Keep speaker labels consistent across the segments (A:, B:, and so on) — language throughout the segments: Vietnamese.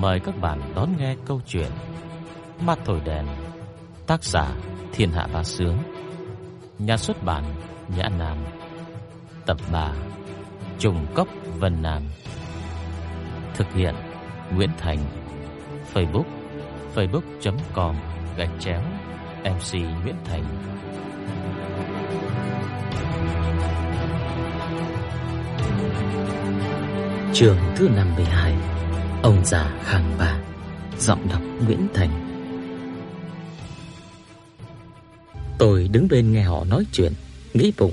A: Mời các bạn đón nghe câu chuyện Mắt thổi đèn, Tác giả Thiên Hạ Bá Sướng, Nhà xuất bản Nhã Nam, Tập 3 Trùng Cốc Vân Nam, Thực hiện Nguyễn Thành, Facebook facebook.com gạch chéo MC Nguyễn Thành.
B: Trường thứ 52 Ông già khang bà Giọng đọc Nguyễn Thành. Tôi đứng bên nghe họ nói chuyện Nghĩ bụng.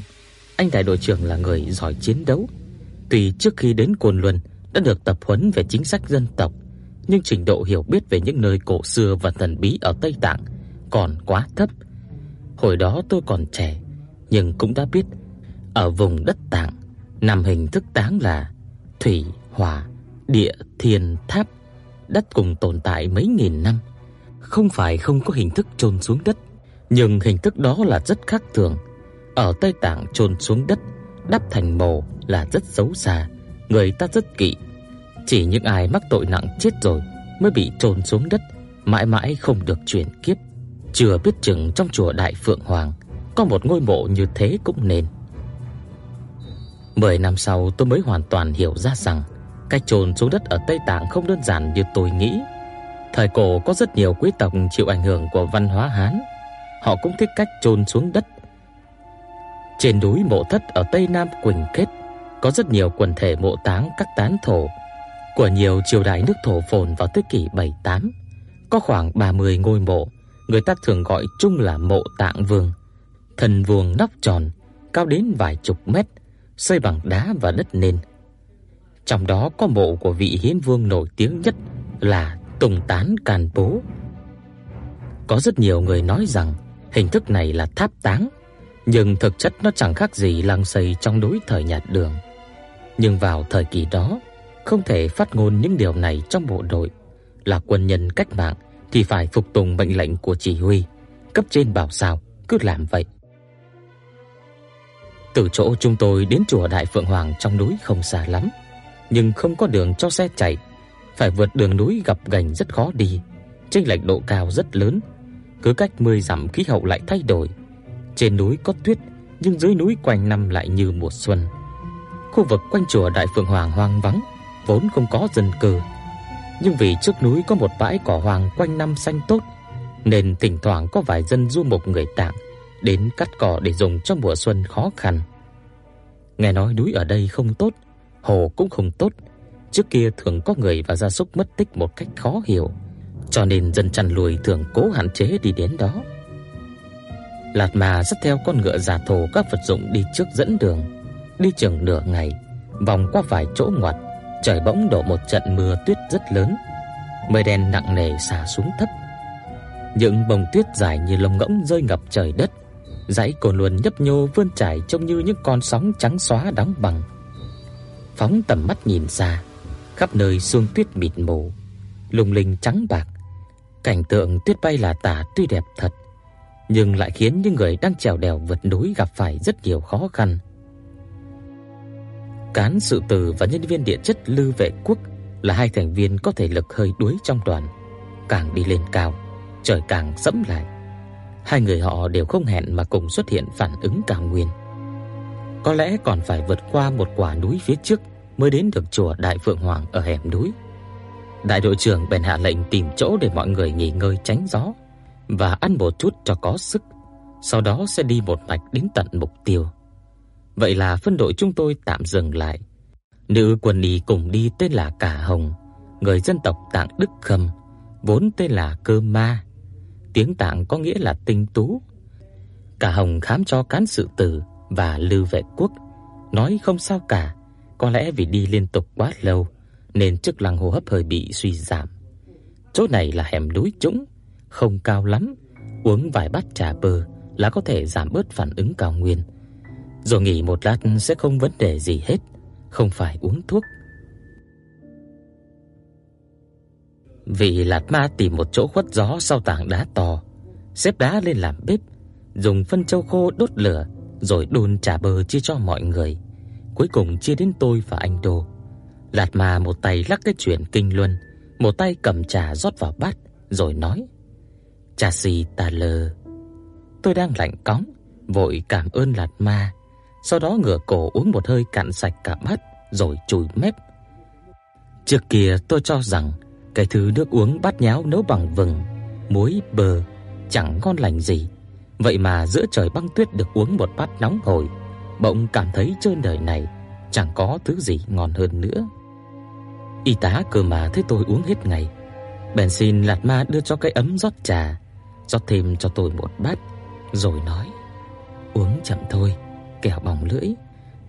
B: Anh đại đội trưởng là người giỏi chiến đấu. Tuy trước khi đến Côn Luân Đã được tập huấn về chính sách dân tộc Nhưng trình độ hiểu biết về những nơi cổ xưa và thần bí ở Tây Tạng Còn quá thấp. Hồi đó tôi còn trẻ Nhưng cũng đã biết Ở vùng đất Tạng Nằm hình thức táng là Thủy, hỏa, địa, thiên, tháp Đất cùng tồn tại mấy nghìn năm. Không phải không có hình thức chôn xuống đất Nhưng hình thức đó là rất khác thường. Ở Tây Tạng chôn xuống đất Đắp thành mồ là rất xấu xa Người ta rất kỵ. Chỉ những ai mắc tội nặng chết rồi Mới bị chôn xuống đất Mãi mãi không được chuyển kiếp. Chưa biết chừng trong chùa Đại Phượng Hoàng Có một ngôi mộ như thế cũng nên. Mười năm sau tôi mới hoàn toàn hiểu ra rằng Cách chôn xuống đất ở Tây Tạng không đơn giản như tôi nghĩ. Thời cổ có rất nhiều quý tộc chịu ảnh hưởng của văn hóa Hán, họ cũng thích cách chôn xuống đất. Trên núi Mộ Thất ở Tây Nam Quỳnh Kết có rất nhiều quần thể mộ táng các tán thổ của nhiều triều đại nước thổ phồn vào thế kỷ 7-8. Có khoảng 30 ngôi mộ, người ta thường gọi chung là mộ Tạng Vương. Thần vuông nóc tròn, cao đến vài chục mét, xây bằng đá và đất nền. Trong đó có mộ của vị hiến vương nổi tiếng nhất là Tùng Tán Càn Bố. Có rất nhiều người nói rằng hình thức này là tháp táng, nhưng thực chất nó chẳng khác gì lăng xây trong núi thời nhà Đường. Nhưng vào thời kỳ đó, không thể phát ngôn những điều này trong bộ đội, là quân nhân cách mạng thì phải phục tùng mệnh lệnh của chỉ huy, cấp trên bảo sao cứ làm vậy. Từ chỗ chúng tôi đến chùa Đại Phượng Hoàng trong núi không xa lắm, nhưng không có đường cho xe chạy, phải vượt đường núi gập ghềnh rất khó đi, chênh lệch độ cao rất lớn, cứ cách 10 dặm khí hậu lại thay đổi. Trên núi có tuyết, nhưng dưới núi quanh năm lại như mùa xuân. Khu vực quanh chùa Đại Phượng Hoàng hoang vắng, vốn không có dân cư. Nhưng vì trước núi có một bãi cỏ hoang quanh năm xanh tốt, nên thỉnh thoảng có vài dân du mục người Tạng đến cắt cỏ để dùng trong mùa xuân khó khăn. Nghe nói núi ở đây không tốt, hồ cũng không tốt. Trước kia thường có người và gia súc mất tích một cách khó hiểu, cho nên dân chăn nuôi thường cố hạn chế đi đến đó. Lạt ma dắt theo con ngựa già thổ các vật dụng đi trước dẫn đường, đi chừng nửa ngày, vòng qua vài chỗ ngoặt, trời bỗng đổ một trận mưa tuyết rất lớn. Mây đen nặng nề xả xuống thấp. Những bông tuyết dài như lông ngỗng rơi ngập trời đất, dãy cồn luồn nhấp nhô vươn trải trông như những con sóng trắng xóa đóng bằng phóng tầm mắt nhìn xa, khắp nơi sương tuyết mịt mù, lung linh trắng bạc. Cảnh tượng tuyết bay là tả tuy đẹp thật, nhưng lại khiến những người đang trèo đèo vượt núi gặp phải rất nhiều khó khăn. Cán sự tử và nhân viên địa chất Lư Vệ Quốc là hai thành viên có thể lực hơi đuối trong đoàn. Càng đi lên cao, trời càng sẫm lại. Hai người họ đều không hẹn mà cùng xuất hiện phản ứng cao nguyên. Có lẽ còn phải vượt qua một quả núi phía trước mới đến được chùa Đại Phượng Hoàng ở hẻm núi. Đại đội trưởng bèn hạ lệnh tìm chỗ để mọi người nghỉ ngơi tránh gió và ăn một chút cho có sức, sau đó sẽ đi một mạch đến tận mục tiêu. Vậy là phân đội chúng tôi tạm dừng lại. Nữ quân y cùng đi tên là Cả Hồng, người dân tộc Tạng Đức Khâm, vốn tên là Cơ Ma. Tiếng Tạng có nghĩa là tinh tú. Cả Hồng khám cho cán sự tử và Lưu Vệ Quốc, nói không sao cả, có lẽ vì đi liên tục quá lâu nên chức năng hô hấp hơi bị suy giảm. Chỗ này là hẻm núi trũng, không cao lắm, uống vài bát trà bơ là có thể giảm bớt phản ứng cao nguyên. Rồi nghỉ một lát sẽ không vấn đề gì hết, không phải uống thuốc. Vị Lạt Ma tìm một chỗ khuất gió sau tảng đá to, xếp đá lên làm bếp, dùng phân châu khô đốt lửa rồi đun trà bơ chia cho mọi người. Cuối cùng chia đến tôi và anh Đô. Lạt ma một tay lắc cái chuyện kinh luân, một tay cầm trà rót vào bát rồi nói: "Trà xì tà lờ." Tôi đang lạnh cóng, vội cảm ơn Lạt Ma, sau đó ngửa cổ uống một hơi cạn sạch cả bát rồi chùi mép. Trước kia tôi cho rằng cái thứ nước uống bát nháo nấu bằng vừng, muối, bơ chẳng ngon lành gì. Vậy mà giữa trời băng tuyết được uống một bát nóng hổi, bỗng cảm thấy trên đời này chẳng có thứ gì ngon hơn nữa. Y tá cơ mà thấy tôi uống hết ngày, bèn xin Lạt Ma đưa cho cái ấm rót trà, rót thêm cho tôi một bát, rồi nói: "Uống chậm thôi, kẻo bỏng lưỡi.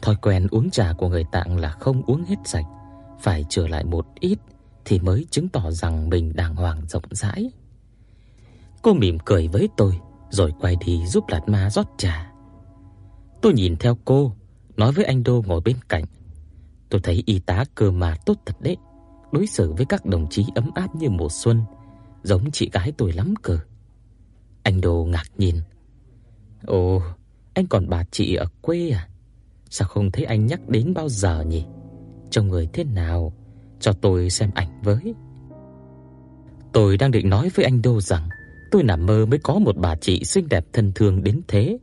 B: Thói quen uống trà của người Tạng là không uống hết sạch, phải trở lại một ít thì mới chứng tỏ rằng mình đàng hoàng rộng rãi." Cô mỉm cười với tôi, rồi quay đi giúp Lạt Ma rót trà. Tôi nhìn theo cô, nói với anh Đô ngồi bên cạnh. Tôi thấy y tá cơ mà tốt thật đấy, đối xử với các đồng chí ấm áp như mùa xuân, giống chị gái tôi lắm cơ. Anh Đô ngạc nhiên. "Ồ, anh còn bà chị ở quê à? Sao không thấy anh nhắc đến bao giờ nhỉ? Trông người thế nào? Cho tôi xem ảnh với." Tôi đang định nói với anh Đô rằng tôi nằm mơ mới có một bà chị xinh đẹp thân thương đến thế.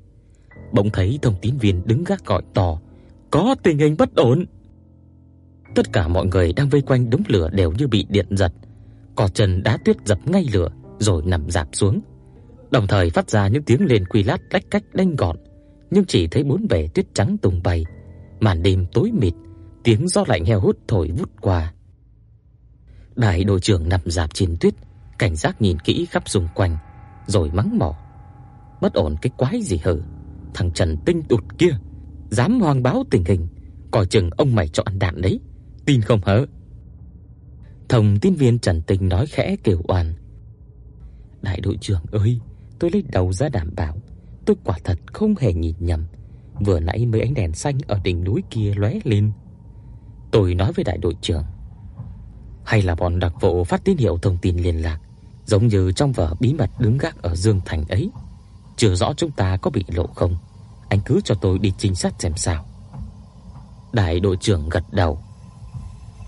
B: Bỗng thấy thông tín viên đứng gác gọi to, "Có tình hình bất ổn." Tất cả mọi người đang vây quanh đống lửa đều như bị điện giật, cỏ chân đá tuyết dập ngay lửa rồi nằm rạp xuống. Đồng thời phát ra những tiếng lên quy lát lách cách đanh gọn, nhưng chỉ thấy bốn bề tuyết trắng tung bay, màn đêm tối mịt, tiếng gió lạnh heo hút thổi vút qua. Đại đội trưởng nằm rạp trên tuyết, cảnh giác nhìn kỹ khắp xung quanh, rồi mắng mỏ. Bất ổn cái quái gì hử? Thằng Trần Tinh tụt kia, dám hoang báo tình hình, coi chừng ông mày cho ăn đạn đấy, tin không hở? Thông tin viên Trần Tinh nói khẽ kêu oan. Đại đội trưởng ơi, tôi lấy đầu ra đảm bảo, tôi quả thật không hề nhìn nhầm. Vừa nãy mấy ánh đèn xanh ở đỉnh núi kia lóe lên. Tôi nói với đại đội trưởng, hay là bọn đặc vụ phát tín hiệu thông tin liên lạc, giống như trong vở bí mật đứng gác ở Dương Thành ấy. Chưa rõ chúng ta có bị lộ không, anh cứ cho tôi đi trinh sát xem sao. Đại đội trưởng gật đầu.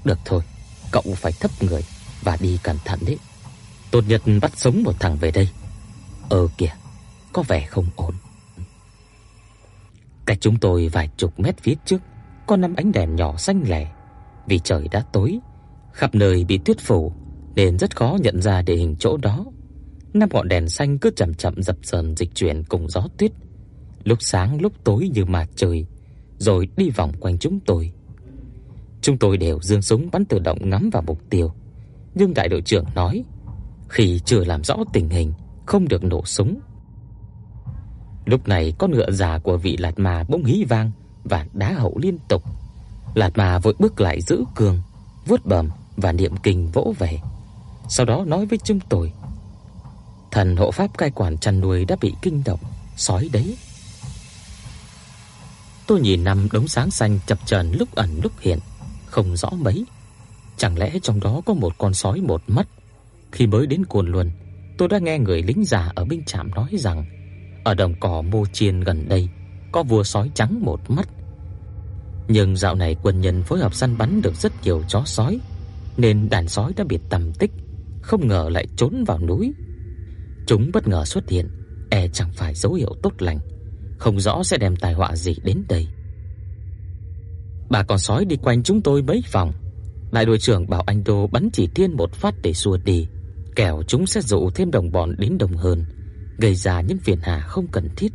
B: Được thôi, cậu phải thấp người và đi cẩn thận đấy. Tốt nhất bắt sống một thằng về đây. Ờ kìa, có vẻ không ổn. Cách chúng tôi vài chục mét phía trước có năm ánh đèn nhỏ xanh lẻ. Vì trời đã tối, khắp nơi bị tuyết phủ nên rất khó nhận ra địa hình chỗ đó. Năm ngọn đèn xanh cứ chậm chậm dập dờn dịch chuyển cùng gió tuyết, lúc sáng lúc tối như mặt trời, rồi đi vòng quanh chúng tôi. Chúng tôi đều giương súng bắn tự động ngắm vào mục tiêu, nhưng đại đội trưởng nói, khi chưa làm rõ tình hình, không được nổ súng. Lúc này con ngựa già của vị Lạt Ma bỗng hí vang và đá hậu liên tục. Lạt Ma vội bước lại giữ cường, vuốt bầm và niệm kinh vỗ về. Sau đó nói với chúng tôi: "Thần hộ pháp cai quản chăn nuôi đã bị kinh động, sói đấy." Tôi nhìn năm đống sáng xanh chập chờn lúc ẩn lúc hiện, không rõ mấy. Chẳng lẽ trong đó có một con sói một mắt? Khi mới đến Cồn Luân, tôi đã nghe người lính già ở bên trạm nói rằng ở đồng cỏ Mô Chiên gần đây có vua sói trắng một mắt. Nhưng dạo này quân nhân phối hợp săn bắn được rất nhiều chó sói, nên đàn sói đã bị tầm tích, không ngờ lại trốn vào núi. Chúng bất ngờ xuất hiện, e chẳng phải dấu hiệu tốt lành, không rõ sẽ đem tai họa gì đến đây. Bà con sói đi quanh chúng tôi mấy vòng. Đại đội trưởng bảo anh Đô bắn chỉ thiên một phát để xua đi, kẻo chúng sẽ dụ thêm đồng bọn đến đông hơn, gây ra những phiền hà không cần thiết.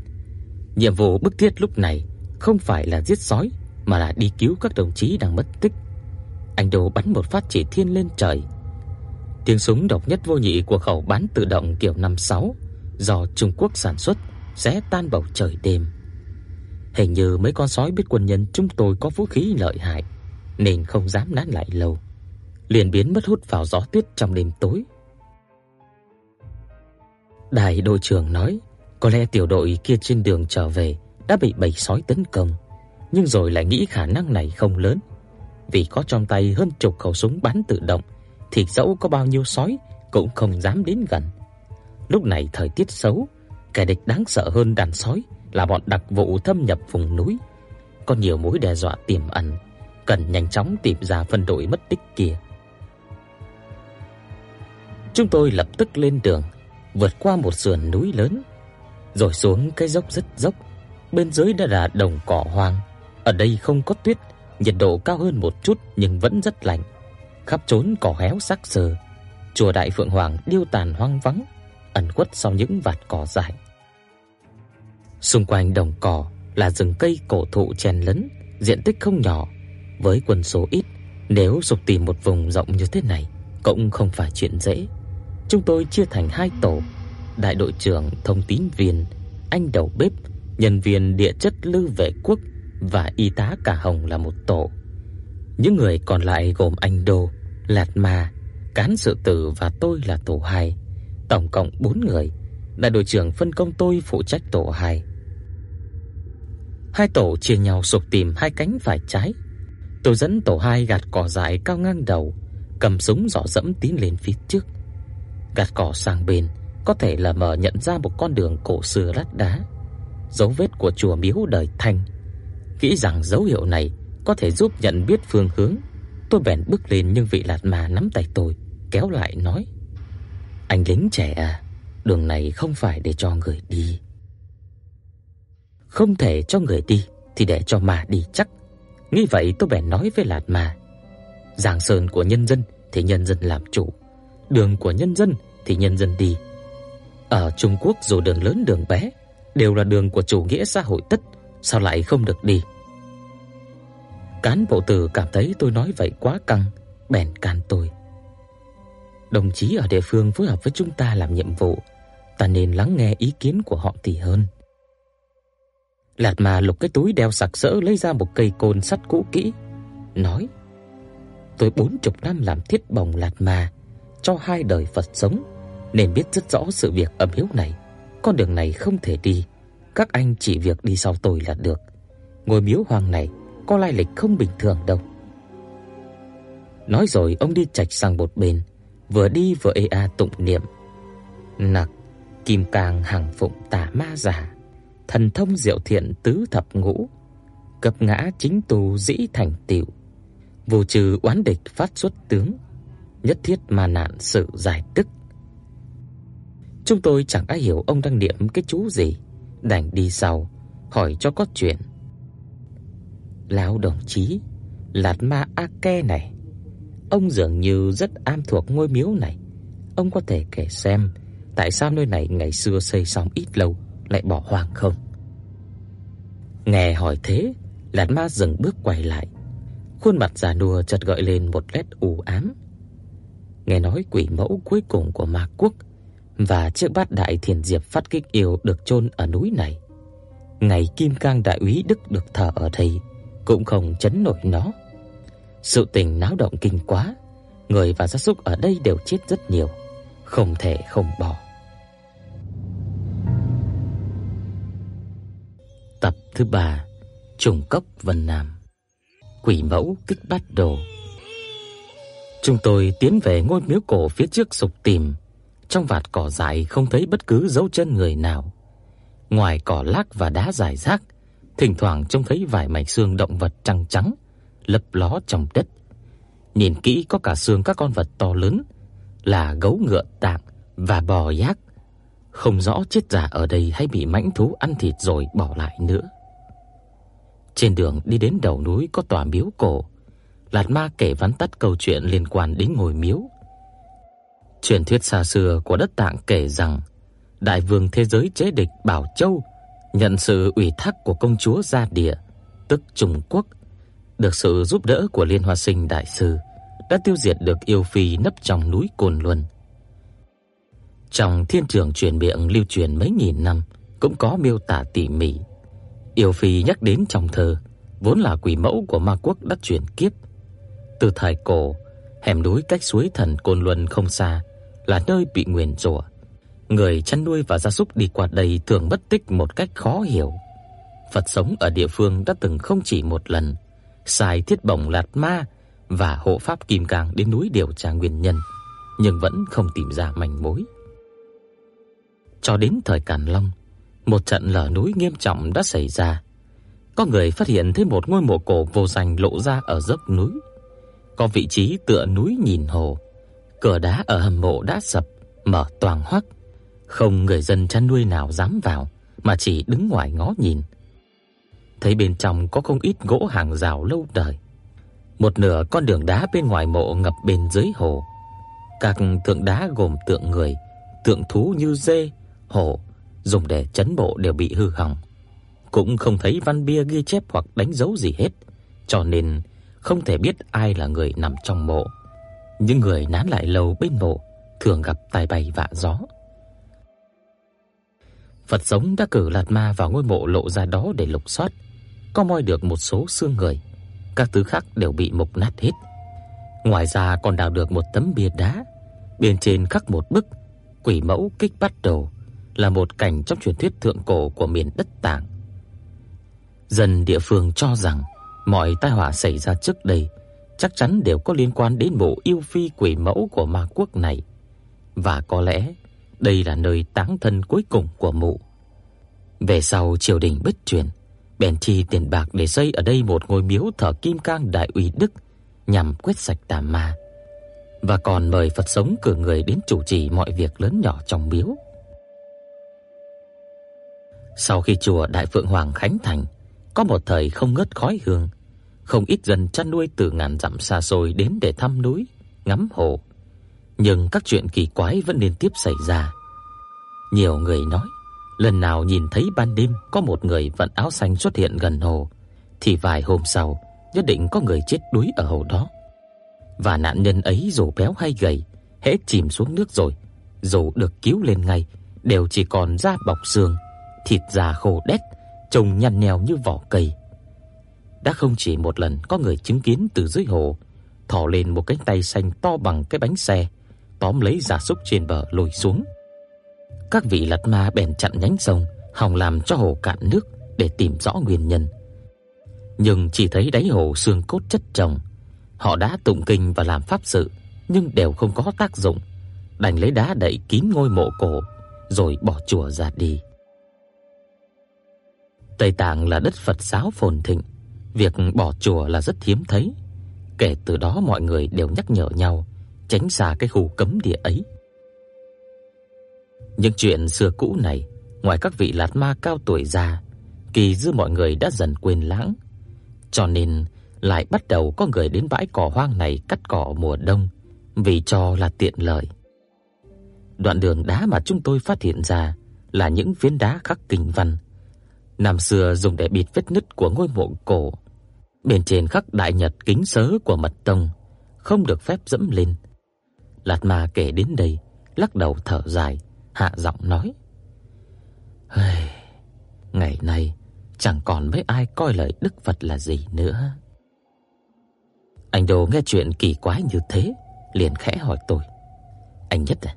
B: Nhiệm vụ bức thiết lúc này không phải là giết sói mà là đi cứu các đồng chí đang mất tích. Anh Đô bắn một phát chỉ thiên lên trời. Tiếng súng độc nhất vô nhị của khẩu bắn tự động kiểu 56 do Trung Quốc sản xuất sẽ tan bầu trời đêm. Hình như mấy con sói biết quân nhân chúng tôi có vũ khí lợi hại nên không dám nán lại lâu, liền biến mất hút vào gió tuyết trong đêm tối. Đại đội trưởng nói, có lẽ tiểu đội kia trên đường trở về đã bị bầy sói tấn công, nhưng rồi lại nghĩ khả năng này không lớn, vì có trong tay hơn chục khẩu súng bắn tự động, thì dẫu có bao nhiêu sói cũng không dám đến gần. Lúc này thời tiết xấu, kẻ địch đáng sợ hơn đàn sói là bọn đặc vụ thâm nhập vùng núi, có nhiều mối đe dọa tiềm ẩn, cần nhanh chóng tìm ra phân đội mất tích kia. Chúng tôi lập tức lên đường, vượt qua một sườn núi lớn, rồi xuống cái dốc rất dốc. Bên dưới đã là đồng cỏ hoang. Ở đây không có tuyết, nhiệt độ cao hơn một chút nhưng vẫn rất lạnh. Khắp trốn cỏ héo sắc sờ Chùa Đại Phượng Hoàng điêu tàn hoang vắng, ẩn khuất sau những vạt cỏ dại. Xung quanh đồng cỏ là rừng cây cổ thụ chen lấn, diện tích không nhỏ, với quân số ít, nếu sục tìm một vùng rộng như thế này cũng không phải chuyện dễ. Chúng tôi chia thành hai tổ, đại đội trưởng thông tín viên, anh đầu bếp, nhân viên địa chất Lư Vệ Quốc và y tá Cả Hồng là một tổ. Những người còn lại gồm anh Đô, Lạt Ma, cán sự tử và tôi là tổ 2, tổng cộng 4 người. Đại đội trưởng phân công tôi phụ trách tổ 2. Hai tổ chia nhau sục tìm hai cánh phải trái. Tôi dẫn tổ 2 gạt cỏ dại cao ngang đầu, cầm súng dò dẫm tiến lên phía trước. Gạt cỏ sang bên, có thể là mờ nhận ra một con đường cổ xưa lát đá, dấu vết của chùa miếu đời Thanh. Nghĩ rằng dấu hiệu này có thể giúp nhận biết phương hướng. Tôi bèn bước lên nhưng vị lạt mà nắm tay tôi, kéo lại nói: "Anh lính trẻ à, đường này không phải để cho người đi." Không thể cho người đi thì để cho mà đi chắc. Nghĩ vậy tôi bèn nói với Lạt mà Giang sơn của nhân dân thì nhân dân làm chủ, đường của nhân dân thì nhân dân đi. Ở Trung Quốc dù đường lớn đường bé đều là đường của chủ nghĩa xã hội tất, sao lại không được đi? Cán bộ tử cảm thấy tôi nói vậy quá căng, bèn can tôi. Đồng chí ở địa phương phối hợp với chúng ta làm nhiệm vụ, ta nên lắng nghe ý kiến của họ thì hơn. Lạt mà lục cái túi đeo sặc sỡ lấy ra một cây côn sắt cũ kỹ, nói: Tôi bốn chục năm làm thiết bồng lạt mà cho hai đời Phật sống, nên biết rất rõ sự việc âm hiếu này. Con đường này không thể đi, các anh chỉ việc đi sau tôi là được. Ngôi miếu hoang này có lai lịch không bình thường đâu. Nói rồi ông đi chạch sang một bên, vừa đi vừa ê a tụng niệm. Nặc kim cang hằng phụng tà ma giả, thần thông diệu thiện tứ thập ngũ, cấp ngã chính tu dĩ thành tiểu. vô trừ oán địch phát xuất tướng, nhất thiết mà nạn sự giải tức. Chúng tôi chẳng ai hiểu ông đang niệm cái chú gì, đành đi sau hỏi cho có chuyện. Lão đồng chí, Lạt Ma A Ke này, ông dường như rất am thuộc ngôi miếu này. Ông có thể kể xem tại sao nơi này ngày xưa xây xong ít lâu lại bỏ hoang không? Nghe hỏi thế, Lạt Ma dừng bước quay lại, Khuôn mặt già nua chợt gợi lên một nét u ám. Nghe nói quỷ mẫu cuối cùng của Ma quốc và chiếc bát đại thiền diệp phát kích yêu được chôn ở núi này. Ngày Kim Cang đại úy Đức được thờ ở đây cũng không chấn nổi nó. Sự tình náo động kinh quá, người và gia súc ở đây đều chết rất nhiều, không thể không bỏ. Tập thứ 3: Trùng cốc Vân Nam quỷ mẫu kích bát đồ. Chúng tôi tiến về ngôi miếu cổ phía trước sục tìm, trong vạt cỏ dại không thấy bất cứ dấu chân người nào. Ngoài cỏ lác và đá rải rác, thỉnh thoảng trông thấy vài mảnh xương động vật trắng trắng lấp ló trong đất. Nhìn kỹ có cả xương các con vật to lớn là gấu ngựa tạng và bò giác. Không rõ chết giả ở đây hay bị mãnh thú ăn thịt rồi bỏ lại nữa. Trên đường đi đến đầu núi có tòa miếu cổ, Lạt Ma kể vắn tắt câu chuyện liên quan đến ngôi miếu. Truyền thuyết xa xưa của đất Tạng kể rằng đại vương thế giới chế địch Bảo Châu nhận sự ủy thác của công chúa Gia Địa, tức Trung Quốc, được sự giúp đỡ của Liên Hoa Sinh đại sư, đã tiêu diệt được yêu phi nấp trong núi Cồn Luân. Trong thiên trường truyền miệng lưu truyền mấy nghìn năm cũng có miêu tả tỉ mỉ Yêu Phi nhắc đến trong thơ, vốn là quỷ mẫu của ma quốc đã chuyển kiếp. Từ thời cổ, hẻm núi cách suối thần Côn Luân không xa là nơi bị nguyền rủa. Người chăn nuôi và gia súc đi qua đây thường mất tích một cách khó hiểu. Phật sống ở địa phương đã từng không chỉ một lần xài thiết bổng lạt ma và hộ pháp kim cang đến núi điều tra nguyên nhân, nhưng vẫn không tìm ra manh mối. Cho đến thời Càn Long, một trận lở núi nghiêm trọng đã xảy ra. Có người phát hiện thấy một ngôi mộ cổ vô danh lộ ra ở dốc núi. Có vị trí tựa núi nhìn hồ, Cửa đá ở hầm mộ đã sập, mở toang hoắc, không người dân chăn nuôi nào dám vào mà chỉ đứng ngoài ngó nhìn. Thấy bên trong có không ít gỗ hàng rào lâu đời. Một nửa con đường đá bên ngoài mộ ngập bên dưới hồ. Các tượng đá gồm tượng người, tượng thú như dê, hổ dùng để trấn bộ đều bị hư hỏng. Cũng không thấy văn bia ghi chép hoặc đánh dấu gì hết, cho nên không thể biết ai là người nằm trong mộ. Những người nán lại lâu bên mộ thường gặp tai bay vạ gió. Phật sống đã cử Lạt Ma vào ngôi mộ lộ ra đó để lục soát, có moi được một số xương người, các thứ khác đều bị mục nát hết. Ngoài ra còn đào được một tấm bia đá, bên trên khắc một bức Quỷ mẫu kích bắt đầu là một cảnh trong truyền thuyết thượng cổ của miền đất Tạng. Dân địa phương cho rằng mọi tai họa xảy ra trước đây chắc chắn đều có liên quan đến bộ yêu phi quỷ mẫu của ma quốc này, và có lẽ đây là nơi táng thân cuối cùng của mụ. Về sau triều đình bất truyền, bèn chi tiền bạc để xây ở đây một ngôi miếu thờ Kim Cang Đại Uy Đức nhằm quét sạch tà ma, và còn mời Phật sống cử người đến chủ trì mọi việc lớn nhỏ trong miếu. Sau khi chùa Đại Phượng Hoàng khánh thành, có một thời không ngớt khói hương, không ít dân chăn nuôi từ ngàn dặm xa xôi đến để thăm núi, ngắm hồ. Nhưng các chuyện kỳ quái vẫn liên tiếp xảy ra. Nhiều người nói, lần nào nhìn thấy ban đêm có một người vận áo xanh xuất hiện gần hồ, thì vài hôm sau nhất định có người chết đuối ở hồ đó. Và nạn nhân ấy dù béo hay gầy, hễ chìm xuống nước rồi, dù được cứu lên ngay, đều chỉ còn da bọc xương, thịt già khô đét, trông nhăn nheo như vỏ cây. Đã không chỉ một lần có người chứng kiến từ dưới hồ thò lên một cánh tay xanh to bằng cái bánh xe, tóm lấy gia súc trên bờ lôi xuống. Các vị lật ma bèn chặn nhánh sông, hòng làm cho hồ cạn nước để tìm rõ nguyên nhân. Nhưng chỉ thấy đáy hồ xương cốt chất chồng. Họ đã tụng kinh và làm pháp sự, nhưng đều không có tác dụng, đành lấy đá đậy kín ngôi mộ cổ rồi bỏ chùa ra đi. Tây Tạng là đất Phật giáo phồn thịnh, việc bỏ chùa là rất hiếm thấy. Kể từ đó mọi người đều nhắc nhở nhau tránh xa cái khu cấm địa ấy. Những chuyện xưa cũ này, ngoài các vị lạt ma cao tuổi ra, kỳ dư mọi người đã dần quên lãng, cho nên lại bắt đầu có người đến bãi cỏ hoang này cắt cỏ mùa đông vì cho là tiện lợi. Đoạn đường đá mà chúng tôi phát hiện ra là những phiến đá khắc kinh văn năm xưa dùng để bịt vết nứt của ngôi mộ cổ. Bên trên khắc đại nhật kính sớ của mật tông, không được phép dẫm lên. Lạt Ma kể đến đây, lắc đầu thở dài, hạ giọng nói: "Hây, ngày nay chẳng còn mấy ai coi lời Đức Phật là gì nữa." Anh Đồ nghe chuyện kỳ quái như thế, liền khẽ hỏi tôi: "Anh nhất à,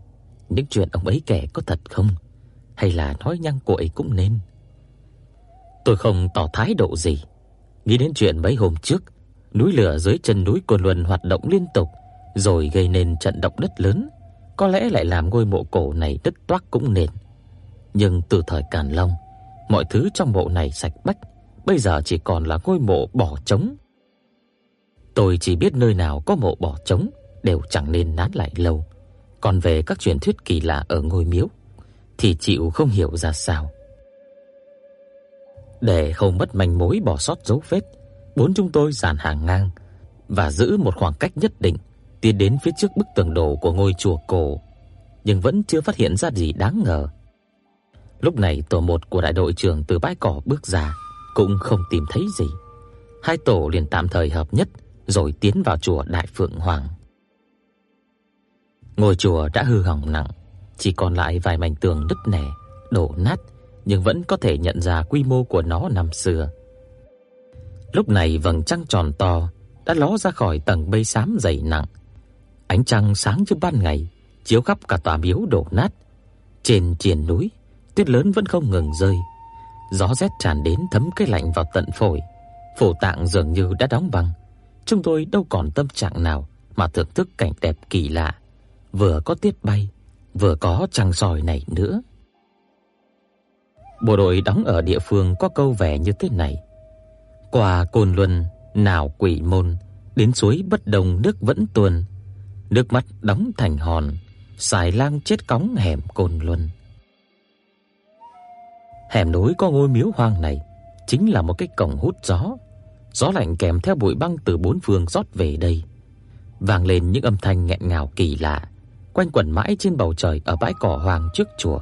B: những chuyện ông ấy kể có thật không? Hay là nói nhăng cội cũng nên?" Tôi không tỏ thái độ gì, nghĩ đến chuyện mấy hôm trước, núi lửa dưới chân núi Côn Luân hoạt động liên tục rồi gây nên trận động đất lớn, có lẽ lại làm ngôi mộ cổ này đứt toác cũng nên. Nhưng từ thời Càn Long, mọi thứ trong mộ này sạch bách, bây giờ chỉ còn là ngôi mộ bỏ trống. Tôi chỉ biết nơi nào có mộ bỏ trống đều chẳng nên nán lại lâu. Còn về các truyền thuyết kỳ lạ ở ngôi miếu thì chịu không hiểu ra sao. Để không mất manh mối bỏ sót dấu vết, bốn chúng tôi dàn hàng ngang và giữ một khoảng cách nhất định tiến đến phía trước bức tường đổ của ngôi chùa cổ, nhưng vẫn chưa phát hiện ra gì đáng ngờ. Lúc này tổ một của đại đội trưởng từ bãi cỏ bước ra, cũng không tìm thấy gì. Hai tổ liền tạm thời hợp nhất rồi tiến vào chùa Đại Phượng Hoàng. Ngôi chùa đã hư hỏng nặng, chỉ còn lại vài mảnh tường nứt nẻ, đổ nát nhưng vẫn có thể nhận ra quy mô của nó năm xưa. Lúc này vầng trăng tròn to đã ló ra khỏi tầng mây xám dày nặng. Ánh trăng sáng như ban ngày, chiếu khắp cả tòa miếu đổ nát. Trên triền núi, tuyết lớn vẫn không ngừng rơi. Gió rét tràn đến thấm cái lạnh vào tận phổi. Phổ tạng dường như đã đóng băng. Chúng tôi đâu còn tâm trạng nào mà thưởng thức cảnh đẹp kỳ lạ, vừa có tiết bay, vừa có trăng soi này nữa. Bộ đội đóng ở địa phương có câu vẻ như thế này: Qua Côn Luân, nào Quỷ Môn, đến suối bất đồng nước vẫn tuôn nước mắt đóng thành hòn, xài lang chết cống hẻm Côn Luân. Hẻm núi có ngôi miếu hoang này chính là một cái cổng hút gió. Gió lạnh kèm theo bụi băng từ bốn phương rót về đây, vang lên những âm thanh nghẹn ngào kỳ lạ, quanh quẩn mãi trên bầu trời ở bãi cỏ hoang trước chùa.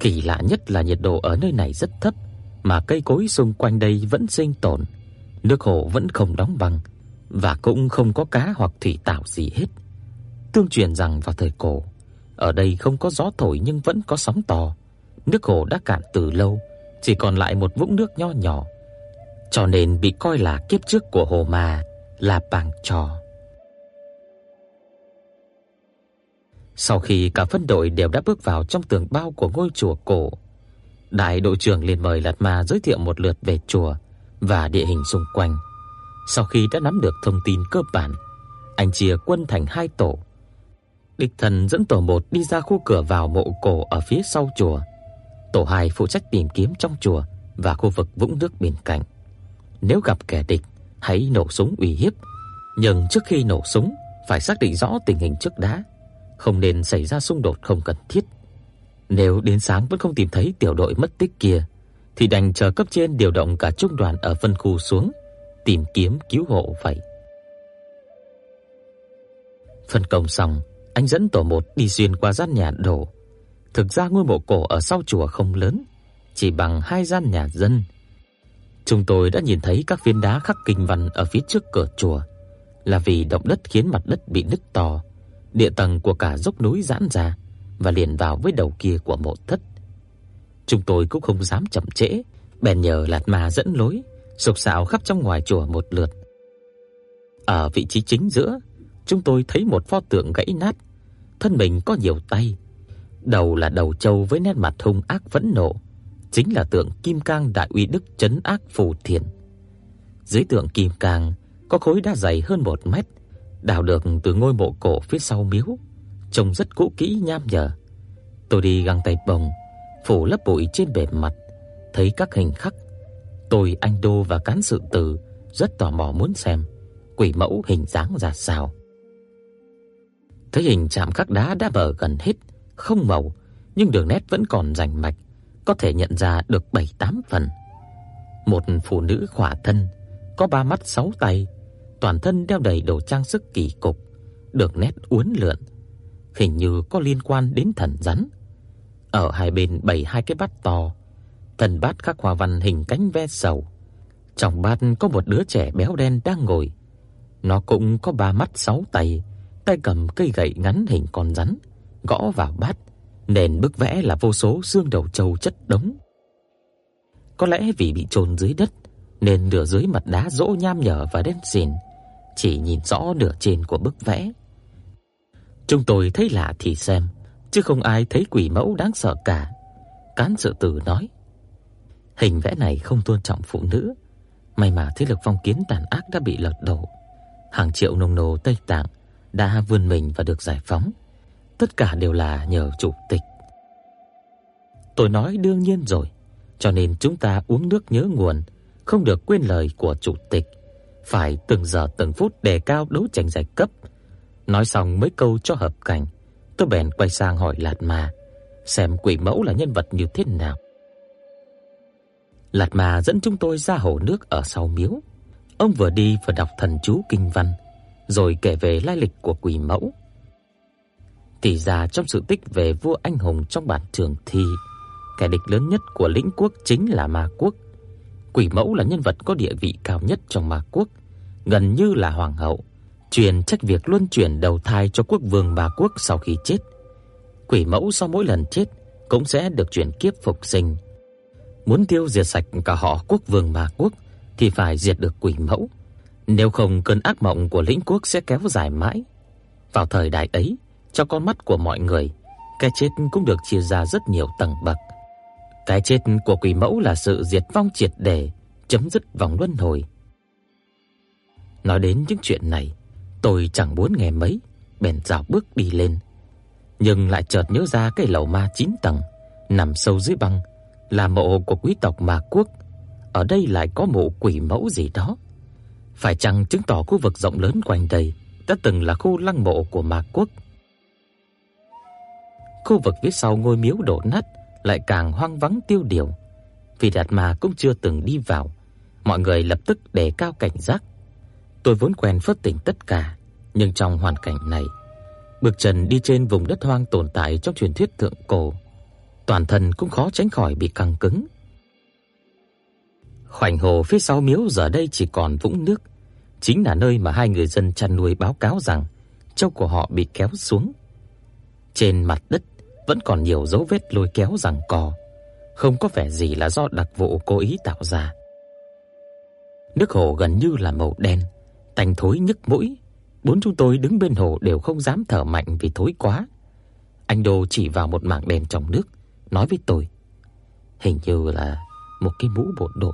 B: Kỳ lạ nhất là nhiệt độ ở nơi này rất thấp, mà cây cối xung quanh đây vẫn sinh tồn, nước hồ vẫn không đóng băng và cũng không có cá hoặc thủy tảo gì hết. Tương truyền rằng vào thời cổ, ở đây không có gió thổi nhưng vẫn có sóng to. Nước hồ đã cạn từ lâu, chỉ còn lại một vũng nước nho nhỏ, cho nên bị coi là kiếp trước của hồ mà là Bàng Trò. Sau khi cả phân đội đều đã bước vào trong tường bao của ngôi chùa cổ, đại đội trưởng liền mời Lạt Ma giới thiệu một lượt về chùa và địa hình xung quanh. Sau khi đã nắm được thông tin cơ bản, anh chia quân thành hai tổ. Địch Thần dẫn tổ 1 đi ra khu cửa vào mộ cổ ở phía sau chùa. Tổ 2 phụ trách tìm kiếm trong chùa và khu vực vũng nước bên cạnh. Nếu gặp kẻ địch, hãy nổ súng uy hiếp, nhưng trước khi nổ súng phải xác định rõ tình hình trước đã, không nên xảy ra xung đột không cần thiết. Nếu đến sáng vẫn không tìm thấy tiểu đội mất tích kia, thì đành chờ cấp trên điều động cả trung đoàn ở phân khu xuống tìm kiếm cứu hộ vậy. Phân công xong, anh dẫn tổ một đi xuyên qua gian nhà đổ. Thực ra ngôi mộ cổ ở sau chùa không lớn, chỉ bằng hai gian nhà dân. Chúng tôi đã nhìn thấy các viên đá khắc kinh văn ở phía trước cửa chùa, là vì động đất khiến mặt đất bị nứt to, địa tầng của cả dốc núi giãn ra và liền vào với đầu kia của mộ thất. Chúng tôi cũng không dám chậm trễ, bèn nhờ Lạt Ma dẫn lối, sục sạo khắp trong ngoài chùa một lượt. Ở vị trí chính giữa, chúng tôi thấy một pho tượng gãy nát, thân mình có nhiều tay, đầu là đầu trâu với nét mặt hung ác phẫn nộ, chính là tượng Kim Cang Đại Uy Đức trấn ác phù thiện. Dưới tượng Kim Cang có khối đá dày hơn một mét, đào được từ ngôi mộ cổ phía sau miếu, trông rất cũ kỹ nham nhở. Tôi đi găng tay bồng, phủ lớp bụi trên bề mặt, thấy các hình khắc. Tôi, anh Đô và cán sự tử rất tò mò muốn xem quỷ mẫu hình dáng ra sao. Thấy hình chạm khắc đá đã bờ gần hết, không màu, nhưng đường nét vẫn còn rành mạch, có thể nhận ra được 7-8 phần. Một phụ nữ khỏa thân, có ba mắt sáu tay, toàn thân đeo đầy đồ trang sức kỳ cục, được nét uốn lượn, hình như có liên quan đến thần rắn. Ở hai bên bày hai cái bát to, thần bát khắc hoa văn hình cánh ve sầu. Trong bát có một đứa trẻ béo đen đang ngồi. Nó cũng có ba mắt sáu tay, tay cầm cây gậy ngắn hình con rắn, gõ vào bát, nền bức vẽ là vô số xương đầu trâu chất đống. Có lẽ vì bị chôn dưới đất nên nửa dưới mặt đá rỗ nham nhở và đen xìn, chỉ nhìn rõ nửa trên của bức vẽ. Chúng tôi thấy lạ thì xem, chứ không ai thấy quỷ mẫu đáng sợ cả. Cán sự tử nói, hình vẽ này không tôn trọng phụ nữ, may mà thế lực phong kiến tàn ác đã bị lật đổ. Hàng triệu nông nô Tây Tạng đã vươn mình và được giải phóng. Tất cả đều là nhờ chủ tịch. Tôi nói đương nhiên rồi, cho nên chúng ta uống nước nhớ nguồn, không được quên lời của chủ tịch, phải từng giờ từng phút đề cao đấu tranh giai cấp. Nói xong mấy câu cho hợp cảnh, tôi bèn quay sang hỏi Lạt Ma, xem quỷ mẫu là nhân vật như thế nào. Lạt Ma dẫn chúng tôi ra hồ nước ở sau miếu. Ông vừa đi vừa đọc thần chú kinh văn, rồi kể về lai lịch của quỷ mẫu. Thì ra trong sự tích về vua anh hùng trong bản trường thi, kẻ địch lớn nhất của lĩnh quốc chính là ma quốc. Quỷ mẫu là nhân vật có địa vị cao nhất trong ma quốc, gần như là hoàng hậu, truyền trách việc luân chuyển đầu thai cho quốc vương ma quốc sau khi chết. Quỷ mẫu sau mỗi lần chết cũng sẽ được chuyển kiếp phục sinh. Muốn tiêu diệt sạch cả họ quốc vương ma quốc thì phải diệt được quỷ mẫu, nếu không cơn ác mộng của lĩnh quốc sẽ kéo dài mãi. Vào thời đại ấy, trong con mắt của mọi người, cái chết cũng được chia ra rất nhiều tầng bậc. Cái chết của quỷ mẫu là sự diệt vong triệt để, chấm dứt vòng luân hồi. Nói đến những chuyện này, tôi chẳng muốn nghe mấy, bèn dạo bước đi lên. Nhưng lại chợt nhớ ra cái lầu ma 9 tầng nằm sâu dưới băng là mộ của quý tộc Ma Quốc. Ở đây lại có mộ quỷ mẫu gì đó. Phải chăng chứng tỏ khu vực rộng lớn quanh đây đã từng là khu lăng mộ của Ma quốc. Khu vực phía sau ngôi miếu đổ nát lại càng hoang vắng tiêu điều. Vì Đạt Ma cũng chưa từng đi vào, mọi người lập tức đề cao cảnh giác. Tôi vốn quen phất tỉnh tất cả, nhưng trong hoàn cảnh này, bước chân đi trên vùng đất hoang tồn tại trong truyền thuyết thượng cổ, toàn thân cũng khó tránh khỏi bị căng cứng. Khoảnh hồ phía sau miếu giờ đây chỉ còn vũng nước, chính là nơi mà hai người dân chăn nuôi báo cáo rằng trâu của họ bị kéo xuống. Trên mặt đất vẫn còn nhiều dấu vết lôi kéo rằng cò, không có vẻ gì là do đặc vụ cố ý tạo ra. Nước hồ gần như là màu đen, tanh thối nhức mũi. Bốn chúng tôi đứng bên hồ đều không dám thở mạnh vì thối quá. Anh Đô chỉ vào một mảng đen trong nước, nói với tôi: "Hình như là một cái mũ bộ đội."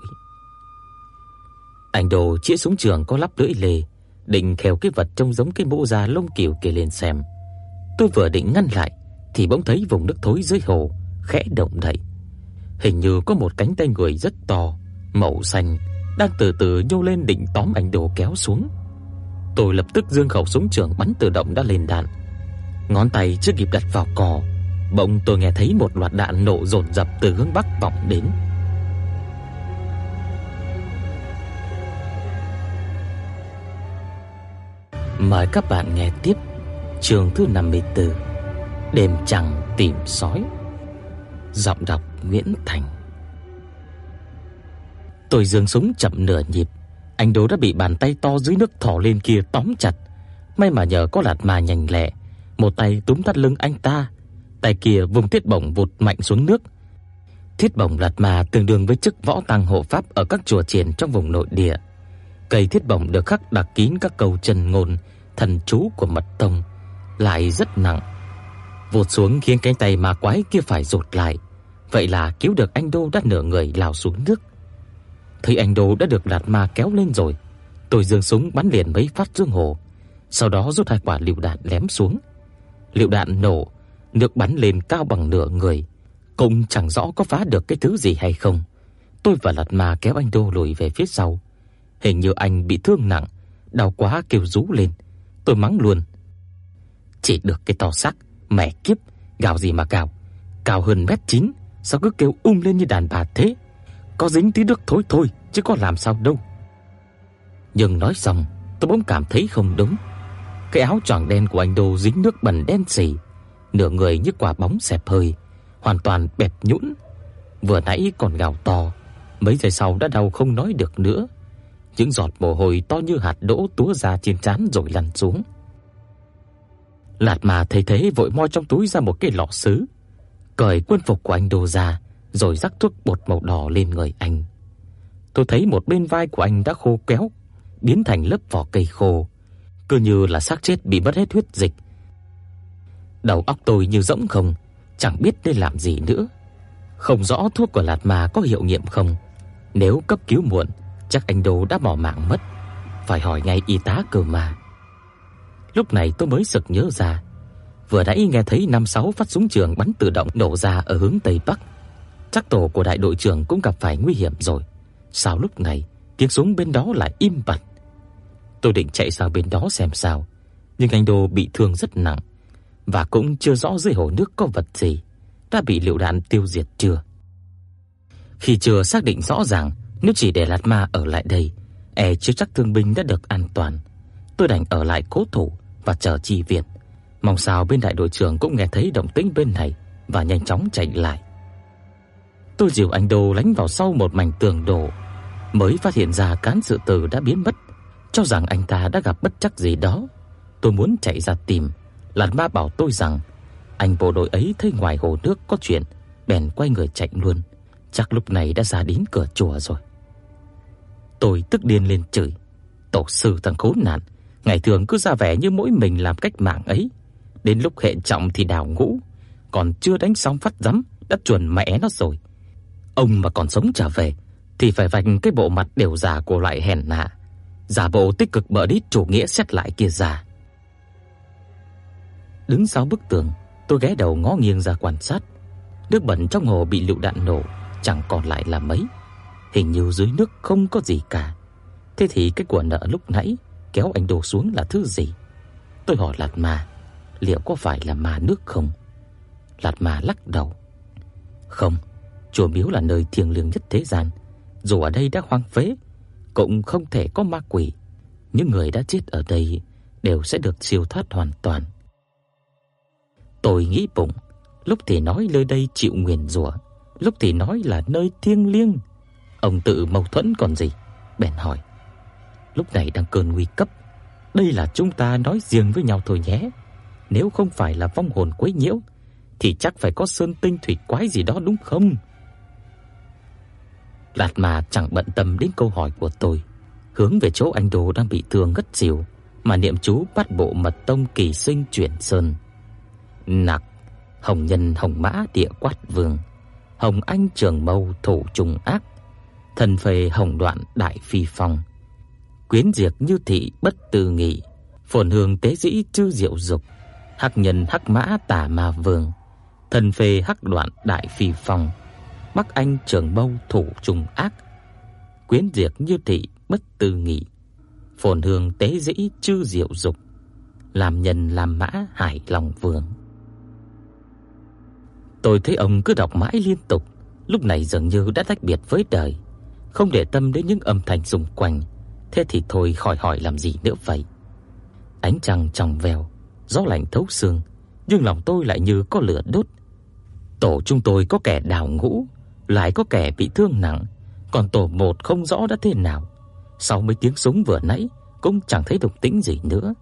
B: Anh Đồ chĩa súng trường có lắp lưỡi lê, định khều cái vật trông giống cái mũ da lông cừu kia lên xem. Tôi vừa định ngăn lại thì bỗng thấy vùng nước thối dưới hồ khẽ động đậy. Hình như có một cánh tay người rất to, màu xanh đang từ từ nhô lên định tóm anh Đồ kéo xuống. Tôi lập tức giương khẩu súng trường bắn tự động đã lên đạn. Ngón tay chưa kịp đặt vào cò, bỗng tôi nghe thấy một loạt đạn nổ dồn dập từ hướng bắc vọng đến. Mời các bạn nghe tiếp chương thứ 54 Đêm trăng tìm sói, Giọng đọc Nguyễn Thành Tôi giương súng chậm nửa nhịp, Anh Đỗ đã bị bàn tay to dưới nước thò lên kia tóm chặt May mà nhờ có lạt mà nhanh lẹ, Một tay túm thắt lưng anh ta Tay kia vùng thiết bổng vụt mạnh xuống nước Thiết bổng lật mà tương đương với chức võ tăng hộ pháp Ở các chùa triển trong vùng nội địa Cây thiết bổng được khắc đặc kín các câu chân ngôn thần chú của mật tông lại rất nặng. Vụt xuống khiến cánh tay ma quái kia phải rụt lại. Vậy là cứu được anh Đô đã nửa người lao xuống nước. Thấy anh Đô đã được Đạt Ma kéo lên rồi, tôi giương súng bắn liền mấy phát dương hồ, sau đó rút hai quả lựu đạn ném xuống. Lựu đạn nổ, nước bắn lên cao bằng nửa người, cũng chẳng rõ có phá được cái thứ gì hay không. Tôi và lật Ma kéo anh Đô lùi về phía sau. Hình như anh bị thương nặng, đau quá kêu rú lên. Tôi mắng luôn. Chỉ được cái to xác, mẹ kiếp, gào gì mà gào, cao hơn mét chín, sao cứ kêu um lên như đàn bà thế? Có dính tí nước thối thôi, chứ có làm sao đâu. Nhưng nói xong, tôi bỗng cảm thấy không đúng. Cái áo choàng đen của anh Đô dính nước bẩn đen sì, nửa người như quả bóng xẹp hơi, hoàn toàn bẹp nhũn. Vừa nãy còn gào to, mấy giây sau đã đau không nói được nữa. Những giọt mồ hôi to như hạt đỗ túa ra trên trán rồi lăn xuống. Lạt mà thấy thế vội moi trong túi ra một cái lọ sứ, cởi quân phục của anh đồ ra, rồi rắc thuốc bột màu đỏ lên người anh. Tôi thấy một bên vai của anh đã khô kéo, biến thành lớp vỏ cây khô, cứ như là xác chết bị mất hết huyết dịch. Đầu óc tôi như rỗng không, chẳng biết nên làm gì nữa. Không rõ thuốc của Lạt ma có hiệu nghiệm không. Nếu cấp cứu muộn chắc anh Đô đã bỏ mạng mất, phải hỏi ngay y tá cơ mà. Lúc này tôi mới sực nhớ ra, vừa nãy nghe thấy năm sáu phát súng trường bắn tự động nổ ra ở hướng tây bắc. Chắc tổ của đại đội trưởng cũng gặp phải nguy hiểm rồi. Sao lúc này tiếng súng bên đó lại im bặt? Tôi định chạy sang bên đó xem sao, nhưng anh Đô bị thương rất nặng và cũng chưa rõ dưới hồ nước có vật gì, đã bị liều đạn tiêu diệt chưa. Khi chưa xác định rõ ràng nếu chỉ để Lạt Ma ở lại đây, e chưa chắc thương binh đã được an toàn. Tôi đành ở lại cố thủ và chờ chi viện. Mong sao bên đại đội trưởng cũng nghe thấy động tĩnh bên này và nhanh chóng chạy lại. Tôi dìu anh Đô lánh vào sau một mảnh tường đổ, mới phát hiện ra cán sự tử đã biến mất, cho rằng anh ta đã gặp bất trắc gì đó. Tôi muốn chạy ra tìm, Lạt Ma bảo tôi rằng anh bộ đội ấy thấy ngoài hồ nước có chuyện, bèn quay người chạy luôn. Chắc lúc này đã ra đến cửa chùa rồi. Tôi tức điên lên chửi, tổ sư thằng khốn nạn, ngày thường cứ ra vẻ như mỗi mình làm cách mạng ấy, đến lúc hệ trọng thì đào ngũ, còn chưa đánh xong phát dấm đã chuẩn mẹ nó rồi. Ông mà còn sống trở về thì phải vạch cái bộ mặt đều già của loại hèn hạ, giả bộ tích cực bợ đít chủ nghĩa xét lại kia già. Đứng sau bức tường, tôi ghé đầu ngó nghiêng ra quan sát. Nước bẩn trong hồ bị lựu đạn nổ, chẳng còn lại là mấy. Hình như dưới nước không có gì cả. Thế thì cái của nợ lúc nãy kéo anh đổ xuống là thứ gì? Tôi hỏi Lạt Ma, liệu có phải là ma nước không? Lạt Ma lắc đầu. Không, chùa miếu là nơi thiêng liêng nhất thế gian, dù ở đây đã hoang phế, cũng không thể có ma quỷ. Những người đã chết ở đây đều sẽ được siêu thoát hoàn toàn. Tôi nghĩ bụng, lúc thì nói nơi đây chịu nguyền rủa, lúc thì nói là nơi thiêng liêng. Ông tự mâu thuẫn còn gì? Bèn hỏi. Lúc này đang cơn nguy cấp, đây là chúng ta nói riêng với nhau thôi nhé. Nếu không phải là vong hồn quấy nhiễu thì chắc phải có sơn tinh thủy quái gì đó đúng không? Lạt mà chẳng bận tâm đến câu hỏi của tôi, hướng về chỗ anh Đồ đang bị thương ngất xỉu mà niệm chú bắt bộ mật tông kỳ sinh chuyển sơn. Nặc, hồng nhân hồng mã địa quát vương, hồng anh trường mâu thủ trùng ác, thần phệ hồng đoạn đại phi phong. Quyến diệt như thị bất tư nghị, phồn hương tế dĩ chư diệu dục, hắc nhân hắc mã tà ma vương, thần phệ hắc đoạn đại phi phong. Bắc Anh trường mâu thủ trùng ác, quyến diệt như thị bất tư nghị, phồn hương tế dĩ chư diệu dục, làm nhân làm mã hải lòng vương. Tôi thấy ông cứ đọc mãi liên tục, lúc này dường như đã tách biệt với đời, không để tâm đến những âm thanh xung quanh, thế thì thôi khỏi hỏi làm gì nữa vậy. Ánh trăng trong veo, gió lạnh thấu xương, nhưng lòng tôi lại như có lửa đốt. Tổ chúng tôi có kẻ đào ngũ, lại có kẻ bị thương nặng, còn tổ một không rõ đã thế nào. Sau mấy tiếng súng vừa nãy cũng chẳng thấy động tĩnh gì nữa.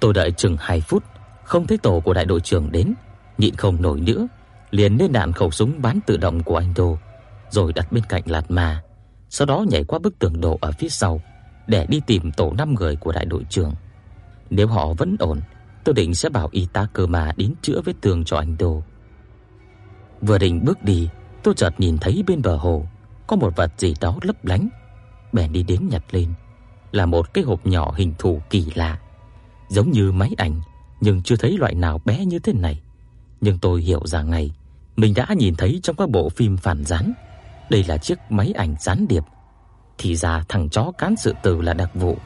B: Tôi đợi chừng 2 phút, không thấy tổ của đại đội trưởng đến, nhịn không nổi nữa, liền lên đạn khẩu súng bán tự động của anh Đô, rồi đặt bên cạnh Lạt Ma, sau đó nhảy qua bức tường đổ ở phía sau để đi tìm tổ năm người của đại đội trưởng. Nếu họ vẫn ổn, tôi định sẽ bảo y tá cơ mà đến chữa vết thương cho anh Đô. Vừa định bước đi, tôi chợt nhìn thấy bên bờ hồ có một vật gì đó lấp lánh, bèn đi đến nhặt lên, là một cái hộp nhỏ hình thù kỳ lạ, giống như máy ảnh, nhưng chưa thấy loại nào bé như thế này. Nhưng tôi hiểu ra ngay, mình đã nhìn thấy trong các bộ phim phản gián, đây là chiếc máy ảnh gián điệp. Thì ra thằng chó cán sự tử là đặc vụ.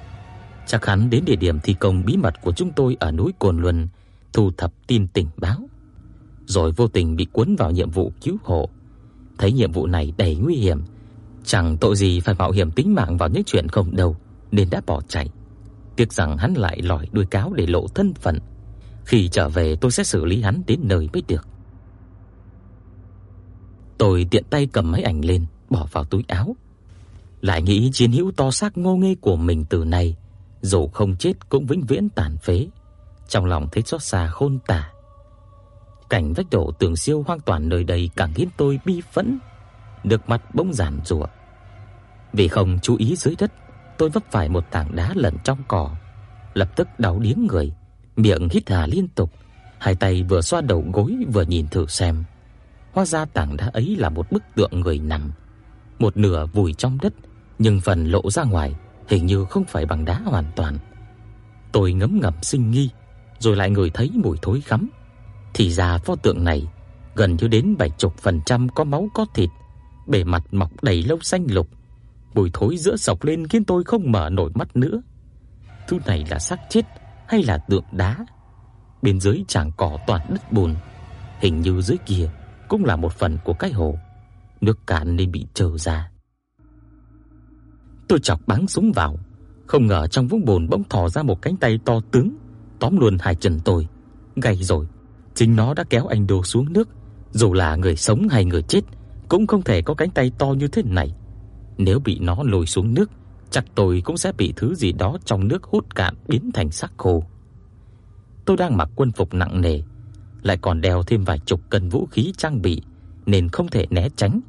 B: Chắc hắn đến địa điểm thi công bí mật của chúng tôi ở núi Cồn Luân thu thập tin tình báo, rồi vô tình bị cuốn vào nhiệm vụ cứu hộ thấy nhiệm vụ này đầy nguy hiểm, chẳng tội gì phải mạo hiểm tính mạng vào những chuyện không đâu, nên đã bỏ chạy. Tiếc rằng hắn lại lòi đuôi cáo để lộ thân phận. Khi trở về tôi sẽ xử lý hắn đến nơi mới được. Tôi tiện tay cầm máy ảnh lên, bỏ vào túi áo. Lại nghĩ chiến hữu to xác ngô nghê của mình từ nay, dù không chết cũng vĩnh viễn tàn phế. Trong lòng thấy xót xa khôn tả. Cảnh vách đổ tường siêu hoang toàn nơi đây càng khiến tôi bi phẫn, được mặt bỗng giản rủa. Vì không chú ý dưới đất, tôi vấp phải một tảng đá lẩn trong cỏ, lập tức đau điếng người, miệng hít hà liên tục, hai tay vừa xoa đầu gối vừa nhìn thử xem. Hóa ra tảng đá ấy là một bức tượng người nằm, một nửa vùi trong đất, nhưng phần lộ ra ngoài hình như không phải bằng đá hoàn toàn. Tôi ngấm ngầm sinh nghi, rồi lại ngửi thấy mùi thối khắm. Thì ra pho tượng này gần như đến 70% có máu có thịt, bề mặt mọc đầy lông xanh lục. Mùi thối giữa sộc lên khiến tôi không mở nổi mắt nữa. Thứ này là xác chết hay là tượng đá? Bên dưới chảng cỏ toàn đất bùn, hình như dưới kia cũng là một phần của cái hồ. Nước cạn nên bị trơ ra. Tôi chọc bắn súng vào, không ngờ trong vũng bùn bỗng thò ra một cánh tay to tướng, tóm luôn hai chân tôi. Gay rồi, Chính nó đã kéo anh Đô xuống nước, dù là người sống hay người chết cũng không thể có cánh tay to như thế này. Nếu bị nó lôi xuống nước, chắc tôi cũng sẽ bị thứ gì đó trong nước hút cạn biến thành xác khô. Tôi đang mặc quân phục nặng nề, lại còn đeo thêm vài chục cân vũ khí trang bị nên không thể né tránh.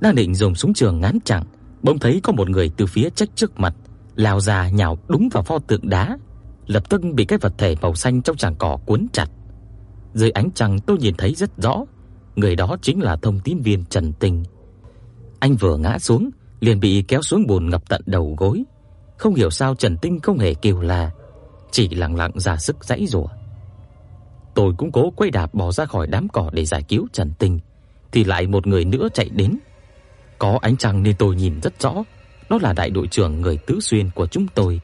B: Đang định dùng súng trường ngắn chặn, bỗng thấy có một người từ phía trách trước mặt lao ra nhào đúng vào pho tượng đá, lập tức bị cái vật thể màu xanh trong chàng cỏ cuốn chặt. Dưới ánh trăng tôi nhìn thấy rất rõ, người đó chính là thông tín viên Trần Tinh. Anh vừa ngã xuống, liền bị kéo xuống bùn ngập tận đầu gối. Không hiểu sao Trần Tinh không hề kêu la, chỉ lặng lặng ra sức giãy giụa. Tôi cũng cố quay đạp bò ra khỏi đám cỏ để giải cứu Trần Tinh, thì lại một người nữa chạy đến. Có ánh trăng nên tôi nhìn rất rõ, đó là đại đội trưởng người Tứ Xuyên của chúng tôi.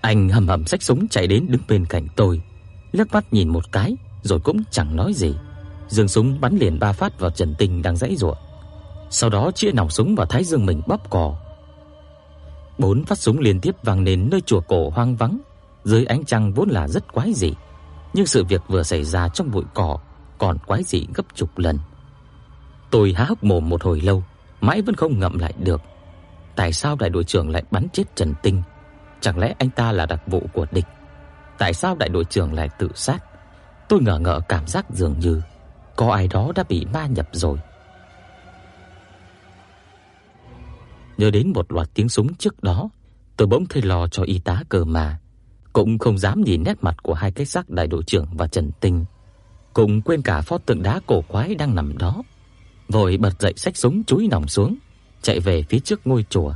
B: Anh hầm hầm xách súng chạy đến đứng bên cạnh tôi, liếc mắt nhìn một cái rồi cũng chẳng nói gì. Dương súng bắn liền ba phát vào Trần Tinh đang giãy giụa. Sau đó chĩa nòng súng vào thái dương mình bóp cò. Bốn phát súng liên tiếp vang lên nơi chùa cổ hoang vắng, dưới ánh trăng vốn là rất quái dị, nhưng sự việc vừa xảy ra trong bụi cỏ còn quái dị gấp chục lần. Tôi há hốc mồm một hồi lâu, mãi vẫn không ngậm lại được. Tại sao đại đội trưởng lại bắn chết Trần Tinh? Chẳng lẽ anh ta là đặc vụ của địch? Tại sao đại đội trưởng lại tự sát? Tôi ngờ ngợ cảm giác dường như có ai đó đã bị ma nhập rồi. Nhớ đến một loạt tiếng súng trước đó, tôi bỗng thấy lo cho y tá cơ mà, cũng không dám nhìn nét mặt của hai cái xác đại đội trưởng và Trần Tinh, cũng quên cả pho tượng đá cổ quái đang nằm đó. Vội bật dậy xách súng chúi nòng xuống, chạy về phía trước ngôi chùa.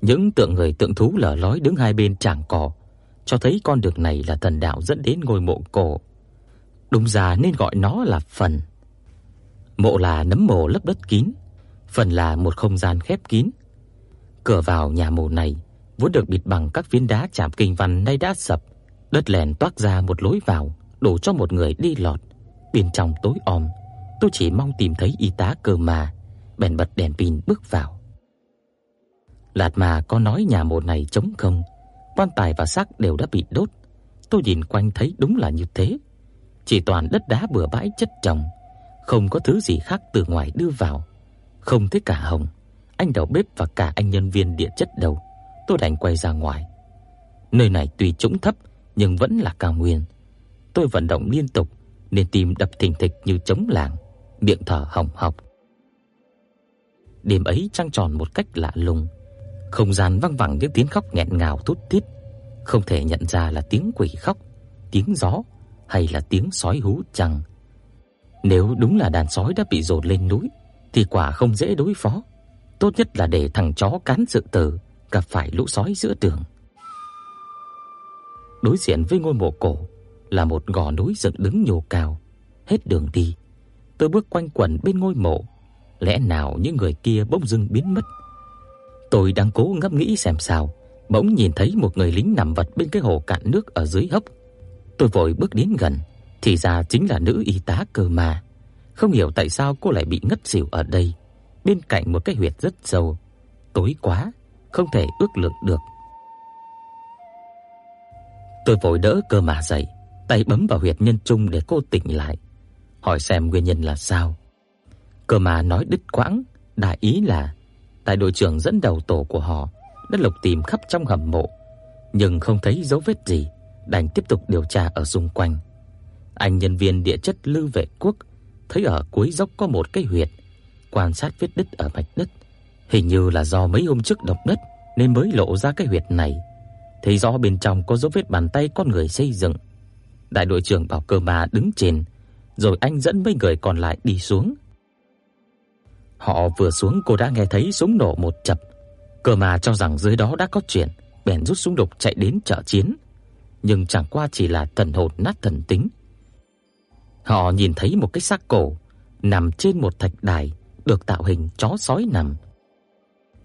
B: Những tượng người tượng thú lở lói đứng hai bên tràng cỏ, cho thấy con đường này là thần đạo dẫn đến ngôi mộ cổ. Đúng ra nên gọi nó là phần. Mộ là nấm mồ lấp đất kín, phần là một không gian khép kín. Cửa vào nhà mộ này vốn được bịt bằng các viên đá chạm kinh văn nay đã sập, đất lèn toát ra một lối vào đủ cho một người đi lọt. Bên trong tối om, tôi chỉ mong tìm thấy y tá cơ mà, bèn bật đèn pin bước vào. Lạt mà có nói nhà mộ này trống không, quan tài và xác đều đã bị đốt. Tôi nhìn quanh thấy đúng là như thế. Chỉ toàn đất đá bừa bãi chất chồng, không có thứ gì khác từ ngoài đưa vào. Không thấy cả Hồng, anh đầu bếp và cả anh nhân viên địa chất đâu. Tôi đành quay ra ngoài. Nơi này tuy trũng thấp nhưng vẫn là cao nguyên. Tôi vận động liên tục nên tim đập thình thịch như trống làng, miệng thở hồng hộc. Đêm ấy trăng tròn một cách lạ lùng, không gian vang vẳng những tiếng khóc nghẹn ngào thút thít, không thể nhận ra là tiếng quỷ khóc, tiếng gió hay là tiếng sói hú chăng. Nếu đúng là đàn sói đã bị dồn lên núi thì quả không dễ đối phó. Tốt nhất là để thằng chó cắn sự tử gặp phải lũ sói giữa đường. Đối diện với ngôi mộ cổ là một gò núi dựng đứng nhô cao, hết đường đi. Tôi bước quanh quẩn bên ngôi mộ, lẽ nào những người kia bỗng dưng biến mất? Tôi đang cố ngẫm nghĩ xem sao, bỗng nhìn thấy một người lính nằm vật bên cái hồ cạn nước ở dưới hốc. Tôi vội bước đến gần, thì ra chính là nữ y tá cơ mà. Không hiểu tại sao cô lại bị ngất xỉu ở đây, bên cạnh một cái huyệt rất sâu, tối quá, không thể ước lượng được. Tôi vội đỡ cơ mà dậy, tay bấm vào huyệt nhân trung để cô tỉnh lại, hỏi xem nguyên nhân là sao. Cơ mà nói đứt quãng, đại ý là đại đội trưởng dẫn đầu tổ của họ đã lục tìm khắp trong hầm mộ, nhưng không thấy dấu vết gì, đành tiếp tục điều tra ở xung quanh. Anh nhân viên địa chất Lưu Vệ Quốc thấy ở cuối dốc có một cái huyệt, quan sát vết đứt ở mạch đất, hình như là do mấy hôm trước động đất nên mới lộ ra cái huyệt này. Thấy rõ bên trong có dấu vết bàn tay con người xây dựng. Đại đội trưởng bảo cơ mà đứng trên, rồi anh dẫn mấy người còn lại đi xuống. Họ vừa xuống cô đã nghe thấy súng nổ một chập. Cơ mà cho rằng dưới đó đã có chuyện, bèn rút súng đục chạy đến trợ chiến. Nhưng chẳng qua chỉ là thần hồn nát thần tính. Họ nhìn thấy một cái xác cổ nằm trên một thạch đài được tạo hình chó sói nằm.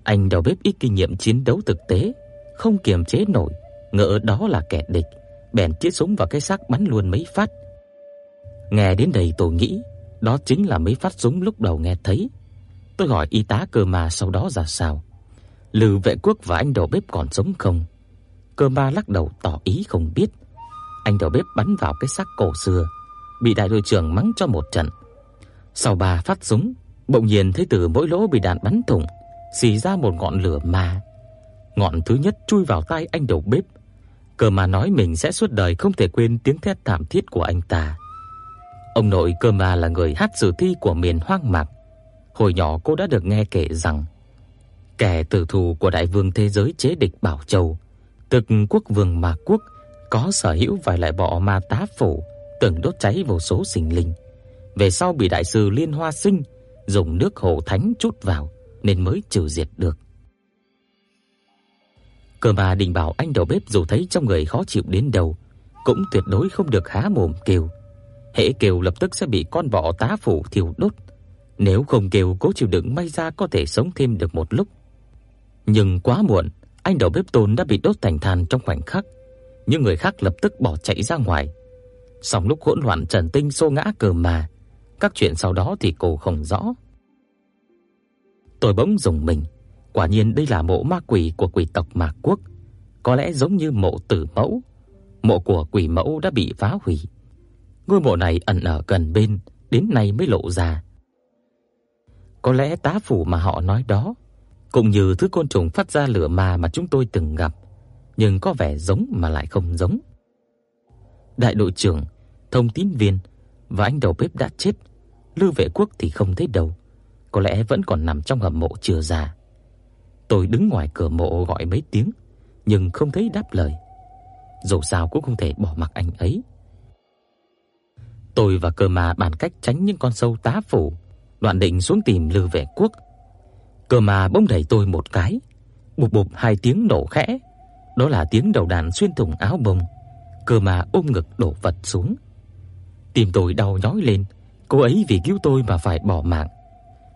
B: Anh đầu bếp ít kinh nghiệm chiến đấu thực tế, không kiềm chế nổi, ngỡ đó là kẻ địch, bèn chĩa súng vào cái xác bắn luôn mấy phát. Nghe đến đây tôi nghĩ, đó chính là mấy phát súng lúc đầu nghe thấy. Tôi hỏi y tá cơ mà sau đó ra sao. Lư vệ quốc và anh đầu bếp còn sống không? Cơ ma lắc đầu tỏ ý không biết. Anh đầu bếp bắn vào cái xác cổ xưa, bị đại đội trưởng mắng cho một trận. Sau ba phát súng, bỗng nhiên thấy từ mỗi lỗ bị đạn bắn thủng, xì ra một ngọn lửa ma. Ngọn thứ nhất chui vào tai anh đầu bếp. Cơ mà nói mình sẽ suốt đời không thể quên tiếng thét thảm thiết của anh ta. Ông nội cơ mà là người hát sử thi của miền hoang mạc. Hồi nhỏ cô đã được nghe kể rằng kẻ tử thù của đại vương thế giới chế địch Bảo Châu, tức quốc vương Ma quốc, có sở hữu vài loại bọ ma tá phủ, từng đốt cháy vô số sinh linh. Về sau bị đại sư Liên Hoa Sinh dùng nước hồ thánh chút vào nên mới trừ diệt được. Cơ mà đình bảo anh đầu bếp dù thấy trong người khó chịu đến đâu, cũng tuyệt đối không được há mồm kêu. Hễ kêu lập tức sẽ bị con bọ tá phủ thiêu đốt. Nếu không kêu cố chịu đựng may ra có thể sống thêm được một lúc. Nhưng quá muộn, Anh đầu bếp Tôn đã bị đốt thành than trong khoảnh khắc, những người khác lập tức bỏ chạy ra ngoài. Song lúc hỗn loạn Trần Tinh xô ngã cờ mà, các chuyện sau đó thì cô không rõ. Tôi bỗng dùng mình, quả nhiên đây là mộ ma quỷ của quỷ tộc Mạc Quốc, có lẽ giống như mộ Tử Mẫu. Mộ của quỷ mẫu đã bị phá hủy. Ngôi mộ này ẩn ở gần bên, đến nay mới lộ ra. Có lẽ tá phủ mà họ nói đó, cũng như thứ côn trùng phát ra lửa ma mà chúng tôi từng gặp, nhưng có vẻ giống mà lại không giống. Đại đội trưởng, thông tín viên và anh đầu bếp đã chết, Lưu Vệ Quốc thì không thấy đâu, có lẽ vẫn còn nằm trong hầm mộ chưa ra. Tôi đứng ngoài cửa mộ gọi mấy tiếng, nhưng không thấy đáp lời. Dù sao cũng không thể bỏ mặc anh ấy. Tôi và Cơ Ma bàn cách tránh những con sâu tá phủ, đoạn định xuống tìm Lư Vệ Quốc. Cơ Ma bỗng đẩy tôi một cái, bụp bụp hai tiếng nổ khẽ, đó là tiếng đầu đạn xuyên thủng áo bông. Cơ Ma ôm ngực đổ vật xuống. Tim tôi đau nhói lên, cô ấy vì cứu tôi mà phải bỏ mạng.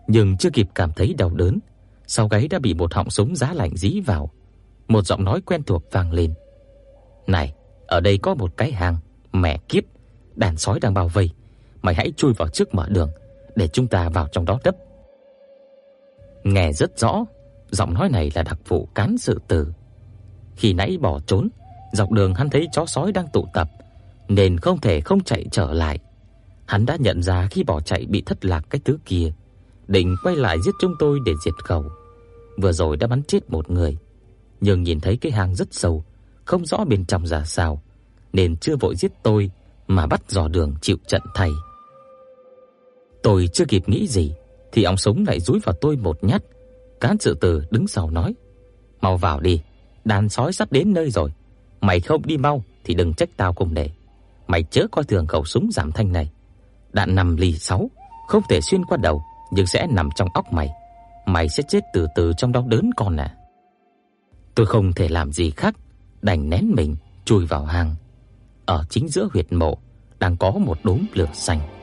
B: Nhưng chưa kịp cảm thấy đau đớn, sau gáy đã bị một họng súng giá lạnh dí vào. Một giọng nói quen thuộc vang lên. "Này, ở đây có một cái hang, mẹ kiếp, đàn sói đang bao vây, mày hãy chui vào trước mở đường để chúng ta vào trong đó đấp." Nghe rất rõ, giọng nói này là đặc vụ cán sự tử. Khi nãy bỏ trốn, dọc đường hắn thấy chó sói đang tụ tập, nên không thể không chạy trở lại. Hắn đã nhận ra khi bỏ chạy bị thất lạc cái thứ kia, định quay lại giết chúng tôi để diệt khẩu. Vừa rồi đã bắn chết một người, nhưng nhìn thấy cái hang rất sâu, không rõ bên trong ra sao, nên chưa vội giết tôi mà bắt dò đường chịu trận thay. Tôi chưa kịp nghĩ gì thì ông súng lại dúi vào tôi một nhát. Cán sự tử đứng sau nói: "Mau vào đi, đàn sói sắp đến nơi rồi. Mày không đi mau thì đừng trách tao không để. Mày chớ coi thường khẩu súng giảm thanh này. Đạn nằm ly 6, không thể xuyên qua đầu, nhưng sẽ nằm trong óc mày. Mày sẽ chết từ từ trong đau đớn con à." Tôi không thể làm gì khác, đành nén mình chui vào hang. Ở chính giữa huyệt mộ đang có một đốm lửa xanh.